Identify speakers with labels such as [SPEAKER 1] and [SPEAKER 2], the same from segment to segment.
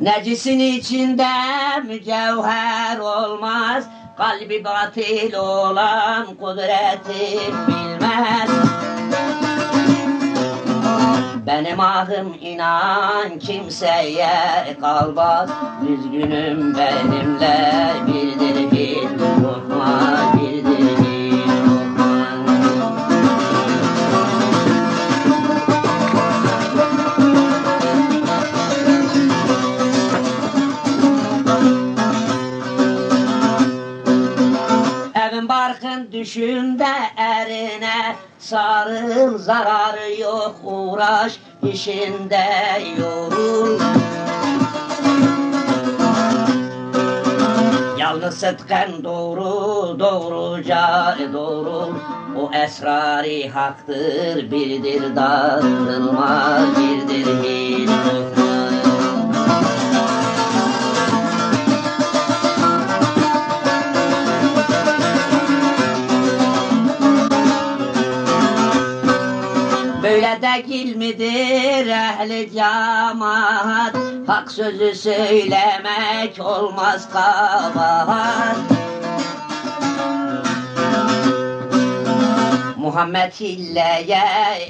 [SPEAKER 1] Nefsin içinde mücevher olmaz. Kalbi batil olan kudreti bilmez. Benim ahım inan kimseye kalmaz. Üzgünüm benimle barkın düşünde erine Sarıl zararı yok uğraş işinde yorul. Yalnız sıdkın doğru doğruca doğru O esrari haktır birdir darılmaz birdir hiç Böyle değil midir ehli cemaat. Hak sözü söylemek olmaz kabahat. Muhammed hilleye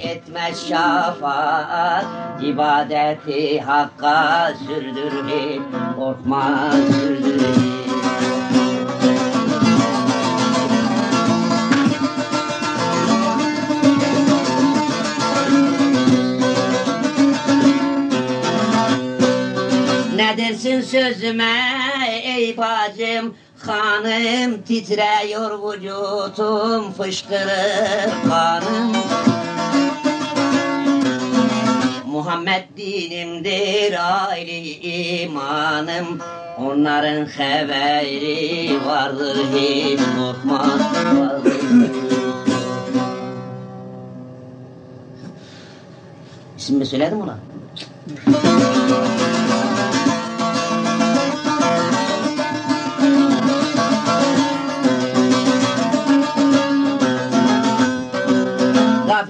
[SPEAKER 1] etmez şafaat. İbadeti hakka sürdür hiç korkma Ne dersin sözüme ey bacım Hanım titreyor vücudum fışkırık kanım Muhammed dinimdir aile imanım Onların haberi vardır hiç korkma vardır hiç korkma. İsmini söyledim ulan.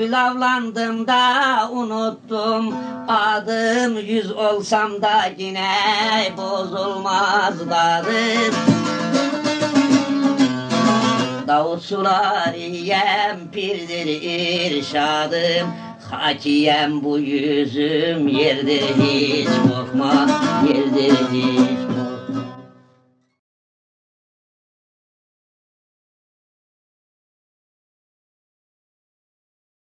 [SPEAKER 1] Gafil avlandım da unuttum. Adım Yüz olsam da yine bozulmaz dadım Davut sulariyem pirdir irşadım. Hakiyem bu yüzüm yerdir hiç korkma yerdir hiç